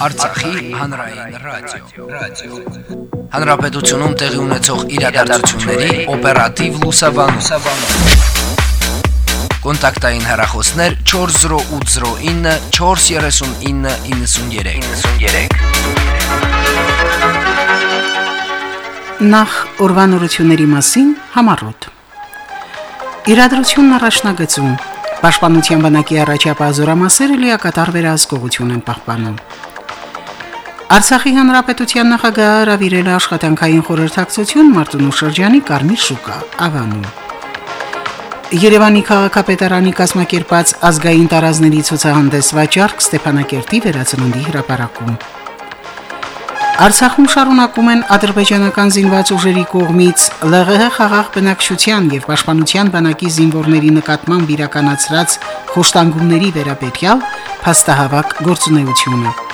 Արցախի հանրային ռադիո, ռադիո։ Հանրապետությունում տեղի ունեցող իրադարձությունների օպերատիվ լուսաբանում։ Կոնտակտային հեռախոսներ 40809 43993։ 93։ Նախ ուրվանորությունների մասին համառոտ։ Իրադրությունն առաջնագծում Պաշտպանության բանակի առաջապահ զորամասերը լիակատար վերահսկողություն են պահպանում։ Արցախի հանրապետության նախագահը հրավիրել է աշխատանքային խորհրդակցություն Մարտունու շրջանի Կարմիր շուկա Ավանում։ Երևանի քաղաքապետարանի կազմակերպած ազգային տարազների ցուցահանդես վաճառք Ստեփանակերտի վերածննդի հրապարակում։ Արցախում շարունակում են ադրբեջանական զինված ուժերի կողմից ԼՂՀ խաղաղ բնակչության եւ պաշտպանության բանակի զինվորների նկատմամբ իրականացրած խոշտանգումների վերաբերյալ փաստահավաք գործունեությունը։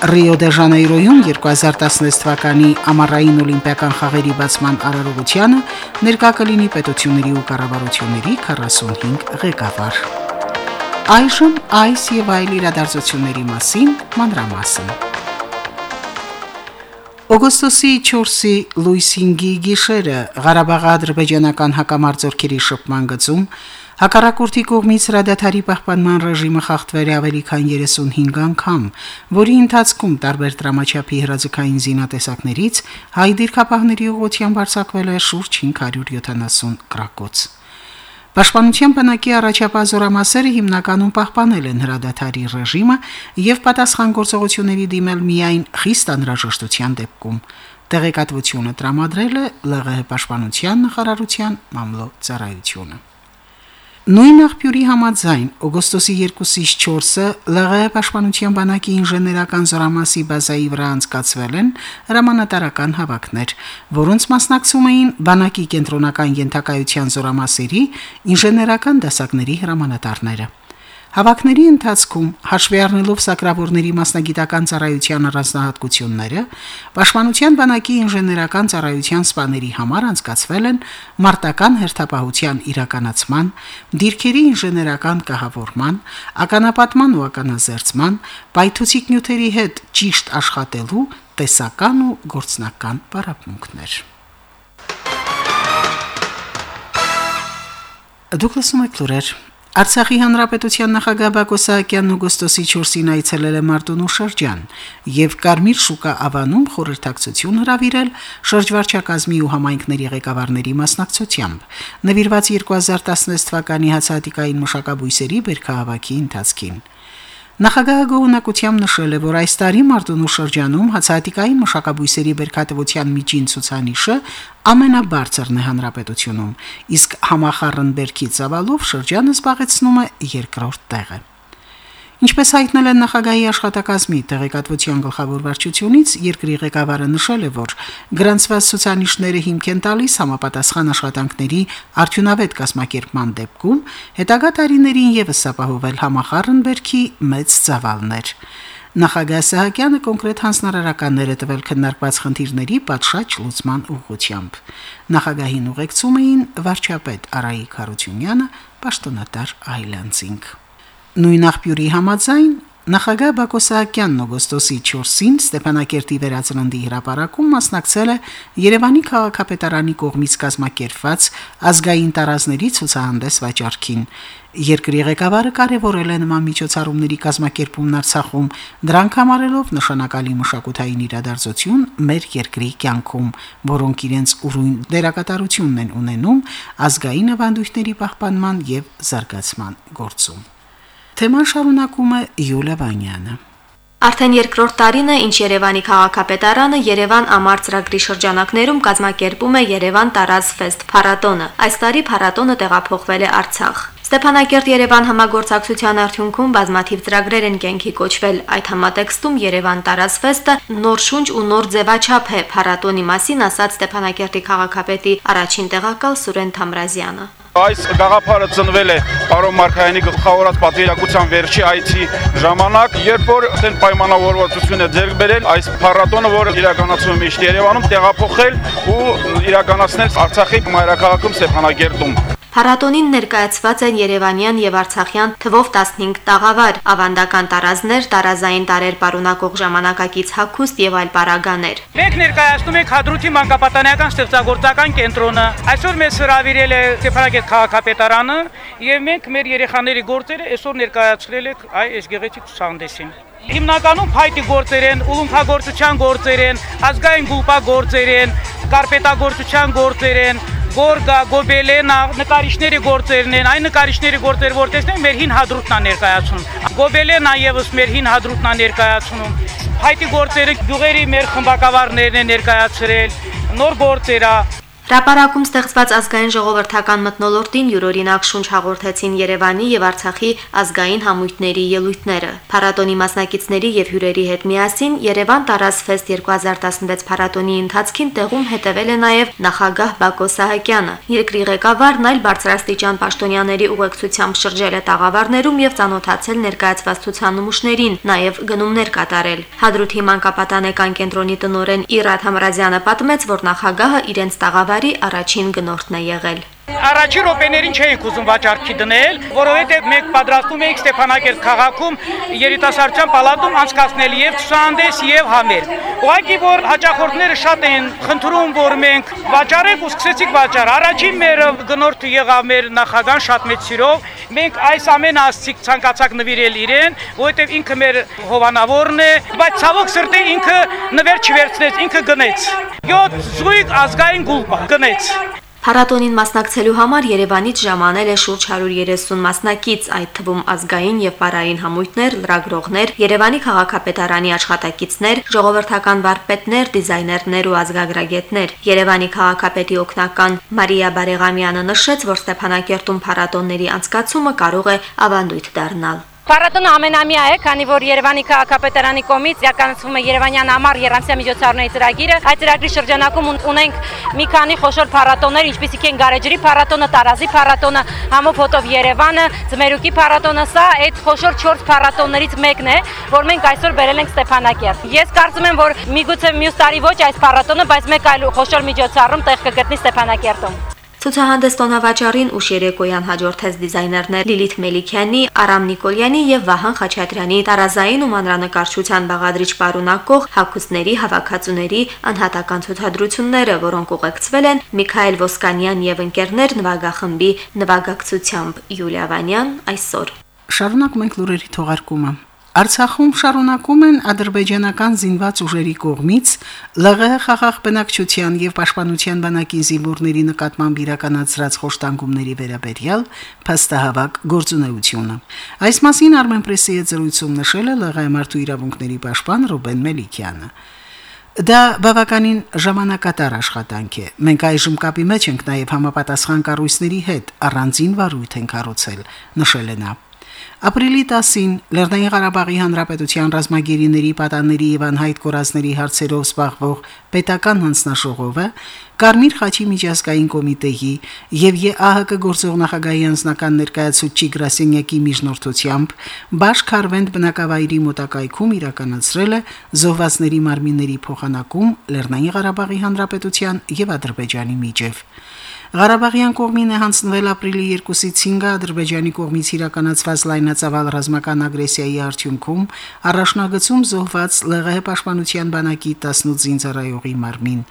Ռիո դե Ժանեյրոյում 2016 թվականի ամառային օլիմպիական խաղերի բացման արարողությանը ներկա կլինի պետությունների ու կառավարությունների 45 ղեկավար։ Այժմ այս եւ այլ իրադարձությունների մասին մանրամասն։ Օգոստոսի 4-ի լույս 5-ի գիշերը Ղարաբաղի ադրբեջանական հակամարտությունների շփման գծում հակառակորդի կողմից հրադադարի պահպանման ռեժիմը խախտվել է ավելի քան 35 անգամ, որի ընթացքում տարբեր դրամաչափի հրաձգային զինատեսակներից հայ դիրքապահների ուղղությամբ արձակվել է շուրջ 570 գրակոց։ Պաշտպանության բանակի առաջապահ զորամասերը հիմնականում պահպանել են հրադադարի ռեժիմը եւ պատասխան գործողությունների դիմել միայն խիստ անհրաժեշտության դեպքում։ Տեղեկատվությունը տրամադրել է ԼՂՀ պաշտպանության նախարարության մամլո ծառայությունը։ Նույն աղբյուրի համաձայն օգոստոսի 2-ից 4-ը ԼՂՀ պաշտպանության բանակի ինժեներական զորամասի բազայի վրա անցկացվել են հրամանատարական հավաքներ, որոնց մասնակցում էին բանակի կենտրոնական ենթակայության զորամասերի ինժեներական դասակների հրամանատարները։ Հավաքների ընթացքում հաշվի առնելով սակրավորների մասնագիտական ծառայության առանձնահատկությունները, Պաշտպանության բանակի ինժեներական ծառայության սպաների համար անցկացվել են մարտական հերթապահության իրականացման, դիրքերի ինժեներական կահավորման, ականապատման ու ականազերծման, պայթուցիկ նյութերի հետ ճիշտ աշխատելու տեսական ու գործնական պարապմունքներ։ Դուկլասում եկլուրեր Արցախի հանրապետության նախագահ Բակո Սահակյանն օգոստոսի 4-ին այցելել է Մարտունու շրջան եւ Կարմիր շուկա ավանում խորհրդակցություն հրավիրել շրջվարչակազմի ու համայնքների ղեկավարների մասնակցությամբ նվիրված 2016 թվականի հացահատիկային մշակաբույսերի բերքահավաքի ընթացքին։ Նախագահը գոհնակությամբ նշել է, որ այս տարի Մարտունու շրջանում հացահատիկային մշակաբույսերի բերքատվության միջին ցուցանիշը ամենաբարձրն է հանրապետությունում, իսկ համախառն բերքի ծավալով շրջանը զբաղեցնում է երկրորդ տեղը։ Ինչպես հայտնել են նախագահի աշխատակազմի տեղեկատվության գլխավոր վարչությունից, երկրի ղեկավարը նշել է, որ գրանցված ցուցանիշները հիմք են տալիս համապատասխան աշխատանքների արդյունավետ կազմակերպման դեպքում հետագա տարիներին եւս ապահովել համախառն բերքի մեծ ծավալներ։ Նախագահ Սահակյանը կոնկրետ հանձնարարականներ է տվել քննարկված խնդիրների պատշաճ լուծման ուղղությամբ։ Նախագահին ուղեկցում էին վարչապետ Արայիկ Հարությունյանը, պաշտոնատար Այլանդզինգ։ Նույն աղբյուրի համաձայն Նախագահ Բակո Սահակյանն օգոստոսի 4-ին Ստեփանակերտի վերածննդի հրապարակում մասնակցել է Երևանի քաղաքապետարանի կողմից կազմակերպված ազգային տարազների ցուցահանդես վաճառքին։ Երկրի ղեկավարը կարևորել է նման միջոցառումների կազմակերպումն Արցախում, դրանք համարելով նշանակալի մշակութային իրադարձություն մեր երկրի կյանքում, որոնք իրենց ուրույն դերակատարությունն են ունենում ազգային ավանդույթների պահպանման եւ զարգացման գործում։ Թեման շարունակում է Յուլիա Վանյանը։ Արդեն երկրորդ տարին է, ինչ Երևանի քաղաքապետարանը Երևան ամառ ծրագրի շրջանակներում կազմակերպում է Երևան Տարազ Ֆեստ փառատոնը։ Այս տարի փառատոնը տեղափոխվել է Արցախ։ Ստեփանակերտ-Երևան համագործակցության արդյունքում բազմաթիվ ծրագրեր են կենքի կոչվել։ Այդ համատեքստում Երևան Տարազ Ֆեստը նոր շունչ ու նոր ձևաչափ է փառատոնի մասին ասաց Ստեփանակերտի քաղաքապետի առաջին տեղակալ Սուրեն Թամրազյանը։ Այս գաղափարը ծնվել է պարոն Մարկայանի գլխավորած պատվիրակության վերջի այցի ժամանակ, երբ որ այդեն պայմանավորվածություն է ձեռք բերել այս փառատոնը, որը իրականացվում է միշտ Երևանում, տեղափոխել ու իրականացնել Արցախի մայրաքաղաքում Ստեփանագերտում։ Փառատոնին ներկայացված են Երևանյան եւ Արցախյան թվով 15 տաղավար, ավանդական տարազներ, տարազային տարեր պարունակող ժամանակակից հագուստ եւ այլ պարագաներ։ Մենք ներկայացնում ենք Հադրութի մանկապատանեկան ստեղծագործական կենտրոնը։ Այսօր մեզ հրավիրել է Ստեփանագետ քաղաքապետարանը եւ մենք մեր երեխաների գործերը այսօր ներկայացրել ենք այ այս գեղեցիկ ցուցահանդեսին։ Հիմնականում փայտի գործեր են, ուլունքագործության գործեր են, ազգային գուլպա գործեր են, կարպետագործության գործեր են, գորգա, գոբելենա, նկարիչների գործերն են, այն նկարիչների գործեր, որ տեսնենք մեր հին հադրուտնա ներկայացնում։ Գոբելենա եւս մեր հին հադրուտնա ներկայացնում։ Հայտի գործերը գյուղերի մեր խմբակավարներն են ներկայացրել, նոր գործերա, Հրապարակում ստեղծված ազգային ժողովրդական մտնոլորտին յուրօրինակ շունչ հաղորդեցին Երևանի եւ Արցախի ազգային համույթների ելույթները։ Փառատոնի մասնակիցների եւ հյուրերի հետ միասին Երևան Տարազ Ֆեստ 2016 փառատոնի ընթացքին տեղում հետևել է նաեւ նախագահ Բակո Սահակյանը։ Երկրի ղեկավարն այլ բարձրաստիճան պաշտոնյաների ուղեկցությամբ շրջել է տաղավարներում եւ ծանոթացել ներկայացված ցուցանմուշներին, նաեւ գնումներ կատարել։ Հադրութի մանկապատանեկան կենտրոնի տնորեն Իրադ Համրազյանը պատմեց, որ նախագահը իրենց տաղավար տարի առաջին գնորդն է եղել։ Առաջին րոպեներին չէինք ուզում վաճառքի դնել, որովհետև մենք պատրաստում էինք Ստեփանակերտ քաղաքում երիտասարդության պալատում անցկացնել եւ ցուցահանդես եւ համեր։ Ուղղակի որ հաճախորդները շատ էին խնդրում, որ մենք վաճառենք ու սկսեցինք վաճառ։ Առաջին մեր գնորդը եղավ մեր նախագահան շատ մեծ սիրով։ Մենք այս ամենը ասցիկ ցանկացակ նվիրել իրեն, որովհետև ինքը մեր հովանավորն է, բայց ցավոք սրտի ինքը նվեր չվերցնեց, ինքը գնեց։ 7 զույգ ազգային գուլպա գնեց։ Փառատոնին մասնակցելու համար Երևանից ժամանել է շուրջ 130 մասնակից, այդ թվում ազգային եւ պարային համույթներ, լրագրողներ, Երևանի քաղաքապետարանի աշխատակիցներ, ժողովրդական վարպետներ, դիզայներներ ու ազգագրագետներ։ Երևանի քաղաքապետի օգնական Մարիա Բարեղամյանը նշեց, որ Ստեփանակերտում փառատոնների անցկացումը կարող է ավանդույթ դառնալ։ Փառատոնը ամենամյա է, քանի որ Երևանի քաղաքապետարանի կողմից իրականացվում է Երևանյան ամառ երանցյա միջոցառումների ծրագիրը։ Այդ ծրագրի շրջանակում ունենք մի քանի խոշոր փառատոներ, ինչպիսիք են Գարեջրի փառատոնը, Տարազի փառատոնը, Համով հոտով Երևանը, Ձմերուկի փառատոնը, սա այդ խոշոր 4 փառատոններից մեկն է, որ մենք այսօր բերել ենք Ստեփանակերտ։ Ես կարծում եմ, որ միգուցե մյուս տարի ոչ այս փառատոնը, բայց մեկ այլ խոշոր միջոցառում տեղ կգտնի Ստեփանակերտում։ Ցուցահանդես տոնավաճառին ուշ երեկոյան հաջորդեց դիզայներներ Լիլիթ Մելիքյանի, Արամ Նիկոլյանի եւ Վահան Խաչատրյանի տարազային ու մանրանկարչության բաղադրիչ պարունակող հագուստների հավաքածուների անհատական ցուցադրությունները, որոնք ուղեկցվել են Միքայել Ոսկանյան եւ ընկերներ նվագախմբի նվագակցությամբ Յուլիա Վանյան այսօր։ Շարունակում ենք լուրերի թողարկումը։ Արցախում շարունակում են ադրբեջանական զինված ուժերի կողմից ԼՂՀ խաղաղ բնակչության եւ պաշտպանության բանակի զինվորների նկատմամբ իրականացրած խոշտանգումների վերաբերյալ փաստահավաք գործունեությունը։ Այս մասին Armenpress-ի հետ զրույցում նշել է ԼՂՀ մարդու իրավունքների պաշտպան Ռուբեն Մելիքյանը։ Դա բավականին ժամանակատար աշխատանք է։ Մենք այժմ կապի մեջ ենք նաև համապատասխան կառույցների հետ, առանձին վարույթ ենք կառուցել, նշել է նա։ Ապրիլի 10-ին Լեռնային Ղարաբաղի Հանրապետության ռազմագերիների պատանների եւ անհայտ կորածների հարցերով զբաղվող պետական հանձնաշողովը Կարմիր խաչի միջազգային կոմիտեի եւ ԵԱՀԿ գործող նախագահի անձնական ներկայացուցիչ Գրասենյակի միջնորդությամբ Բաշ Քարվենդ բնակավայրի մոտակայքում իրականացրել է զոհվածների մարմինների փոխանակում Լեռնային Ղարաբաղի Հանրապետության եւ Ադրբեջանի միջև։ Ղարաբաղյան կողմին է հանձնվել ապրիլի 2-ից 5-ը Ադրբեջանի կողմից իրականացված լայնածավալ ռազմական ագրեսիայի արդյունքում առաջնագծում զոհված ԼՂՀ պաշտպանության բանակի 18 զինծառայողի մարմին։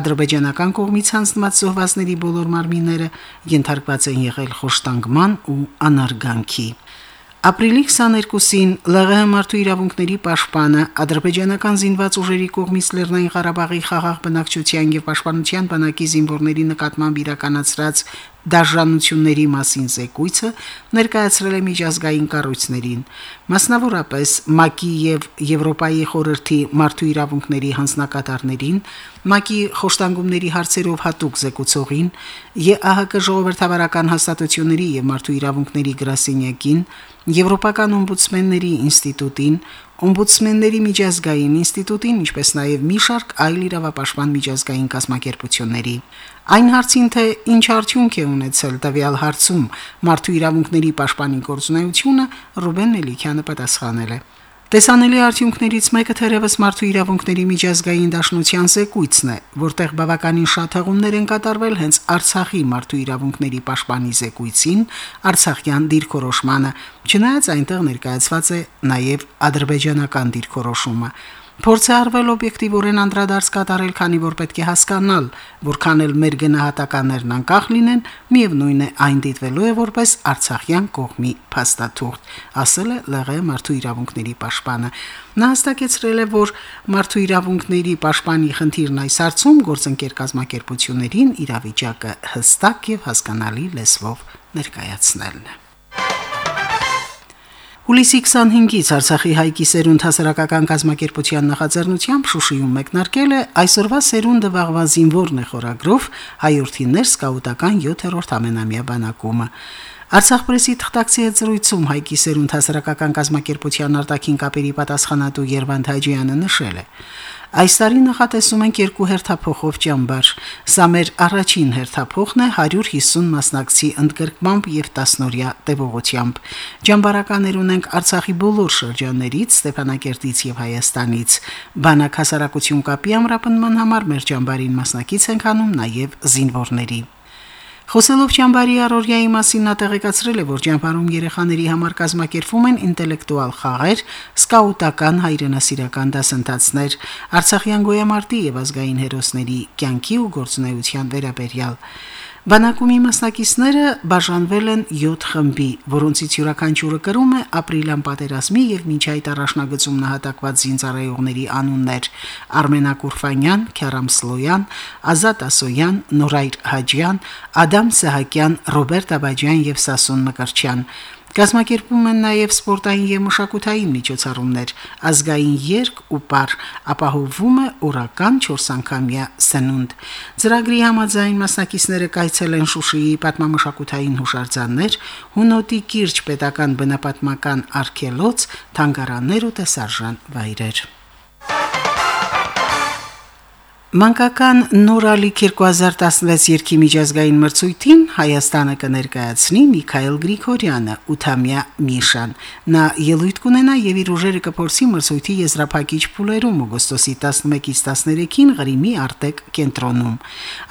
Ադրբեջանական կողմից հանձնված զոհվածների բոլոր մարմինները ենթարկված են եղել խոշտանգման ու անարգանքի։ Ապրիլի 22-ին ԼՂՀ մարդու իրավունքների պաշտպանը ադրբեջանական զինված ուժերի կողմից Լեռնային Ղարաբաղի խաղաղ բնակչության եւ պաշտպանության բանակի զինվորների նկատմամբ իրականացրած դաշնությունների մասին զեկույցը ներկայացրել է միջազգային կառույցներին, մասնավորապես ՄԱԿ-ի եւ Եվրոպայի խորհրդի մարդու իրավունքների հանձնակատարներին, ՄԱԿ-ի խոշտանգումների հարցերով հատուկ զեկուցողին, ԵԱՀԿ ժողովրդավարական հաստատությունների եւ մարդու իրավունքների գրասենյակին, Եվրոպական օմբուդսմենների ինստիտուտին, օմբուդսմենների միջազգային ինստիտուտին, ինչպես նաև մի շարք այլ իրավապաշտպան միջազգային կազմակերպությունների։ Այն հարցին, թե ինչ արդյունք է ունեցել տվյալ հարցում մարդու իրավունքների պաշտպանի գործունեությունը, Ռուբեն Մելիքյանը պատասխանել է. Տեսանելի արդյունքներից մեկը թերևս մարդու իրավունքների միջազգային դաշնության զեկույցն է, որտեղ բավականին շատ հղումներ են կատարվել հենց Արցախի մարդու իրավունքների պաշտպանի զեկույցին, Արցախյան դիրքորոշմանը, չնայած այնտեղ ներկայացված է նաև ադրբեջանական դիրքորոշումը։ Փորձ է արվել օբյեկտիվորեն անդրադարձ կատարել, քանի որ պետք է հասկանալ, որքան էլ մեր գնահատականներն անկախ լինեն, միևնույն է այն դիտվելու է որպես Արցախյան կողմի փաստաթուղթ, ասել է ԼՂ մարդու իրավունքների պաշտպանը։ Նա հստակեցրել է, որ մարդու իրավունքների պաշտպանի խնդիրն այս հարցում գործընկեր կազմակերպություններին իրավիճակը հստակ եւ հասկանալի լեզվով ներկայացնելն է։ Հուլիսի 25-ից Արցախի հայկի սերունդ հասարակական կազմակերպության նախաձեռնությամբ Շուշիում մեկնարկել է այսօրվա սերունդը վաղվա զինվորն է խորագրով հայրենիներ սկաուտական 7-րդ ամենամյա բանակումը։ Արցախ պրեսի թղթակցի հետ զրույցում Հայկի Սերունդ հասարակական կազմակերպության արտաքին կապերի պատասխանատու Երվանդ Հաջյանը նշել է. Այս տարի նախատեսում ենք երկու հերթափոխով ճամբար։ Սա մեր առաջին հերթափոխն է 150 մասնակցի ընդգրկմամբ եւ 10-նորյա տևողությամբ։ Ճամբարականներ ունենք Արցախի բոլոր շրջաններից, Ստեփանակերտից եւ Հայաստանից։ Բանակ հասարակություն կապի ամրապնման համար մեր ճամբարին մասնակից ենք անում նաեւ զինվորների։ Խոսելով ճամբարի առօրյայի մասին նա տեղեկացրել է, որ ճամբարում երեխաների համար կազմակերպվում են ինտելեկտուալ խաղեր, սկաուտական հայրենասիրական դասընթացներ, Արցախյան գոյամարտի եւ ազգային հերոսների կյանքի ու գործունեության վերաբերյալ։ Բանակումի մասնակիցները բաժանվել են 7 խմբի, որոնցից յուրաքանչյուրը կրում է ապրիլյան պատերազմի եւ մինչ այդ առաջնագծում նահատակված զինծառայողների անուններ՝ Արմենա Կուրֆանյան, Քյարամ Սլոյան, Ազատ Ասոյան, Նորայր Հաջյան, Ադամ Սահակյան, Ռոբերտ Աբաջյան եւ Սասուն Մկրչյան։ Կազմակերպում են նաև սպորտային եւ մշակութային միջոցառումներ, ազգային երկ ու պար, ապահովվում է օրական 4 անգամյա սնունդ։ Ծրագրի համաձայն մասնակիցները կայցել են Շուշիի պատմամշակութային հուշարձաններ, Հունոտի Կիրճ պետական բնապատմական արգելոց, թանգարաններ ու տեսարժան վայրեր։ Մանկական Նորալիք 2016 երկի միջազգային մրցույթին Հայաստանը կներկայացնի Միքայել Գրիգորյանը, Ութամյա Միշան։ Նա ելույթ կունենա եւ իր ուժերը կփորձի մրցույթի եզրափակիչ փուլերում օգոստոսի 11-ից 13-ին Ղրիմի Արտեկ կենտրոնում։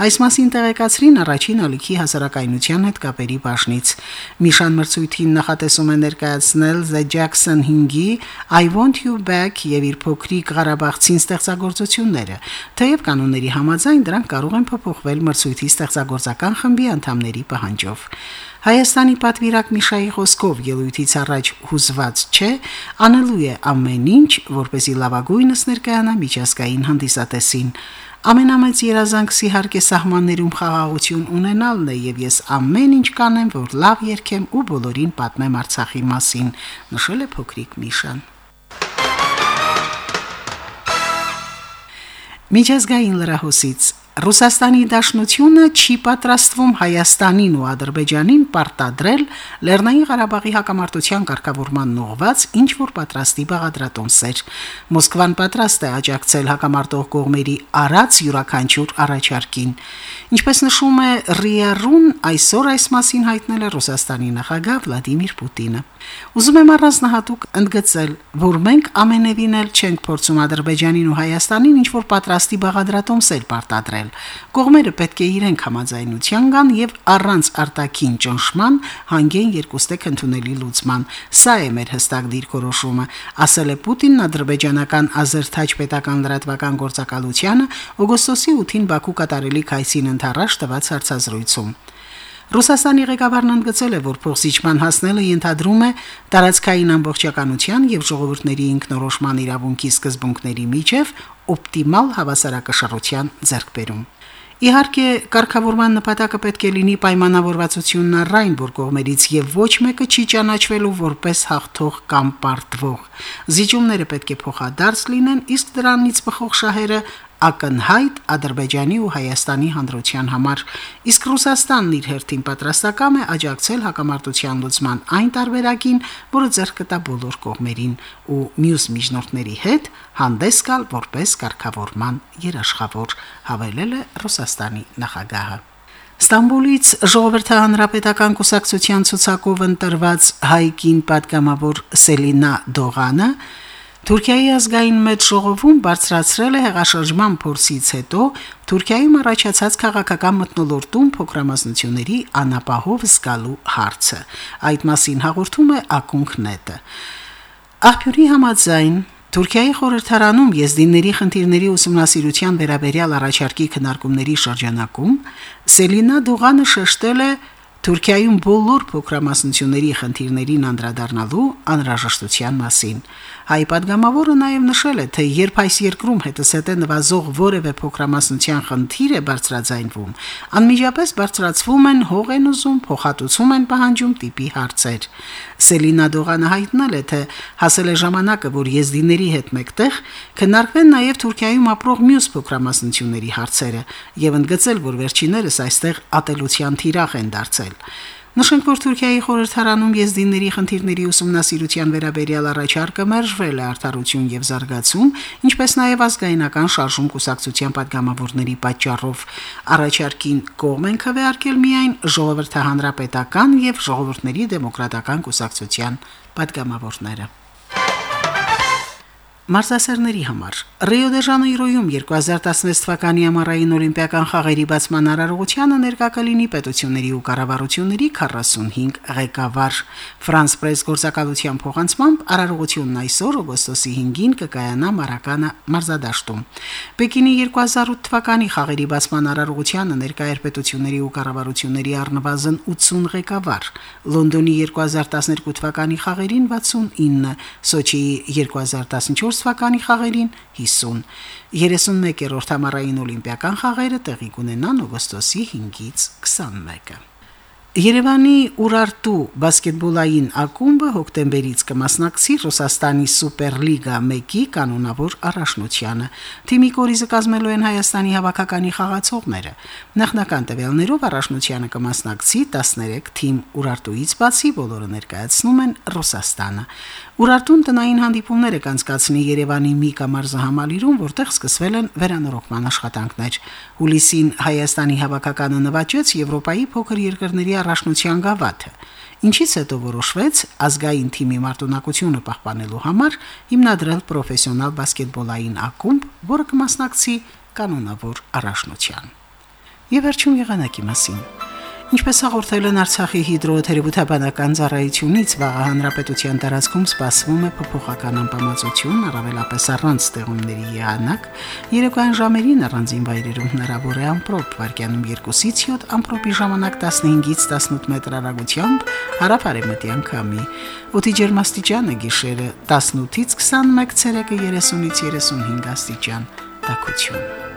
Այս մասին տեղեկացրին առաջին ալիքի հասարակայնության հետ կապերի բաժնից։ Միշան մրցույթին նախատեսում է ներկայացնել The Jackson 5-ի I Want You Back եւ իր փոքրիկ Ղարաբաղցին ստեղծագործությունները։ Թեև կանոնների համաձայն դրանք կարող են փոփոխվել մրցույթի ստեղծագործական խմբի անդամների պահանջով։ Հայաստանի պատվիրակ Միշայի խոսքով ելույթից առաջ հուզված չէ, անելու է ամեն ինչ, որ เป զի լավագույնս ներկայանա միջազգային հանդիսատեսին։ Ամենամեծ երազանքս իհարկե սահմաններում խաղաղություն ունենալն է եւ ես ամեն ինչ կանեմ, որ լավ երգեմ ու բոլորին պատմեմ Արցախի մասին, նշել է փոքրիկ Միշան։ Միջազգային լրահոսից Ռուսաստանի Դաշնությունը չի պատրաստվում Հայաստանին ու Ադրբեջանին պարտադրել Լեռնային Ղարաբաղի հակամարտության կարգավորման նողված ինչ որ պատրաստի բաղադրատոմսեր։ Մոսկվան պատրաստ է աջակցել հակամարտող կողմերի արած յուրաքանչյուր առաջարկին։ Ինչպես նշում է ՌԻԱ-րուն, այսօր այս մասին հայտնել է Ռուսաստանի նախագահ Վլադիմիր Պուտինը։ Ուզում եմ առանձնահատուկ ընդգծել, որ մենք ամենևին էլ չենք փորձում Ադրբեջանին ու Հայաստանին ինչ որ պատրաստի բաղադրատոմսեր պարտադրել կատարել։ Կողմերը պետք է իրենք համաձայնության գան եւ առանց արտաքին ճնշման հանգեն երկուստեք ընդունելի լուծման։ Սա է մեր հստակ դիրքորոշումը, ասել է Պուտինն ադրբեջանական Ազերթաչ պետական լրատվական գործակալությանը օգոստոսի 8-ին Բաքու կատարելի քայսին ընթരാշ տված հարցազրույցում։ Ռուսաստանի ղեկավարն ընդգծել է, որ փոխզիջման հասնելը ենթադրում է տարածքային ամբողջականության եւ ժողովուրդների ինքնորոշման իրավունքի սկզբունքների միջև օպտիմալ հավասարակշռության ձեռքբերում։ Իհարկե, կարգավորման նպատակը պետք է լինի պայմանավորվածությունն առայն, որ կողմերից եւ ոչ մեկը չի ճանաչվելու որպես հաղթող կամ պարտվող։ Զիջումները պետք է փոխադարձ լինեն, իսկ դրանից բխող շահերը ակնհայտ Ադրբեջանի ու Հայաստանի հանդրության համար, իսկ Ռուսաստանն իր հերթին պատրաստական է աջակցել հակամարտության լուծման այն տարբերակին, որը ձեռք կտա բոլոր կողմերին ու մյուս միջնորդների հետ հանդես գալ որպես կարգավորման երաշխավոր, հավելել է Ռուսաստանի նախագահը։ Ստամբուլից ժողովրդահանրապետական կուսակցության ցուցակով ընտրված հայկին պատգամավոր Սելինա Դողանը Թուրքիայի ազգային մեծ ժողովում բարձրացրել է հեղաշրջման փորձից հետո Թուրքիայում առաջացած քաղաքական մտնոլորտում փոքրամասնությունների անապահով զգալու հարցը։ Այդ մասին հաղորդում է Ակունքնետը։ Աղբյուրի համաձայն Թուրքիայի խորհրդարանում եզդինների խնդիրների ուսումնասիրության վերաբերյալ առաջարկի քննարկումների շրջանակում Սելինա Դուղանը շեշտել է Թուրքիայում բոլոր փոքրամասնությունների խնդիրներին անդրադառնալու անհրաժեշտության մասին։ Հայ падգամավորը նաև նշել է, թե երբ այս երկրում հետսետե նվազող որևէ փոքրամասնության խնդիր է բարձրաձայնվում, անմիջապես բարձրացվում են հող են ուզում, փոխհատուցում են պահանջում տիպի հարցեր։ Սելինա Դողանը հայտնել է, թե հասել է ժամանակը, որ եզդիների հետ մեկտեղ քննարկվեն նաև Թուրքիայում ապրող մյուս փոքրամասնությունների հարցերը եւ ընդգծել, որ վերջիներս այստեղ ատելության թիրախ են դարձել կայացրել։ Նշենք, որ Թուրքիայի խորհրդարանում եզդիների խնդիրների ուսումնասիրության վերաբերյալ առաջարկը մերժվել է արդարություն եւ զարգացում, ինչպես նաեւ ազգայնական շարժում կուսակցության падգամավորների պատճառով։ Առաջարկին կողմ են քվեարկել միայն ժողովրդահանրապետական եւ ժողովուրդների դեմոկրատական կուսակցության падգամավորները։ Մարզասերների համար Ռիո դե Ժանեյրոյում 2016 թվականի ամառային օլիմպիական խաղերի բացման արարողությանը ներկա կլինի պետությունների ու կառավարությունների 45 ղեկավար։ Ֆրանս պրես գործակալության փոխանցմամբ արարողությունն այսօր օգոստոսի 5-ին կկայանա Մարականը մարզադաշտում։ Պեկինի 2008 թվականի խաղերի բացման արարողությանը ներկա էր պետությունների ու կառավարությունների առնվազն 80 ղեկավար։ Լոնդոնի 2012 թվականի խաղերին 69, Սոչիի 2014 2014 թվականի խաղերին 50։ 31-րդ համառային օլիմպիական խաղերը տեղի կունենան օգոստոսի 5-ից 21-ը։ Երևանի Ուրարտու բասկետբոլային ակումբը հոկտեմբերից կմասնակցի Ռուսաստանի Սուպերլիգա 1-ի կանոնավոր առաջնությանը։ Թիմի կորիզը կազմելու են Հայաստանի հավաքականի խաղացողները։ Նախնական տվյալներով առաջնությանը կմասնակցի 13 թիմ Ուրարտուից բացի բոլորը ներկայացնում են Ռուսաստանը։ Ուրարտուն տնային հանդիպումներ է կանցկացնի Երևանի մի կամարզահամալիրում, որտեղ սկսվել են վերանորոգման աշխատանքներ։ Հուլիսին Հայաստանի հավաքականը նվաճեց Եվրոպայի փոքր երկրների առաջնության գավաթը, ինչից հետո որոշվեց ազգային թիմի մարտունակությունը պահպանելու համար հիմնադրել պրոֆեսիոնալ բասկետբոլային ակումբ, որը կմասնակցի կանոնավոր առաջնության։ Եվ վերջում եղանակի մասին։ Ինչպես հաղորդել են Արցախի հիդրոթերապևտաբանական ծառայությունից, վաղ հանրապետության տարածքում սպասվում է փոփոխական անբավարարություն, առավելապես առանց ստեղումների եղանակ, երեկոյան ժամերին առանձին վայրերում հնարավոր է ամպրոպ, վարկյանում 2-ից 7 ամպրոպի ժամանակ 15-ից 18 մետր հեռագությամբ հարավարեմտյան քամի։ Օդի ջերմաստիճանը գիշերը 18-ից 21 ցելսիուսը 30-ից 35 աստիճան։ Տակություն։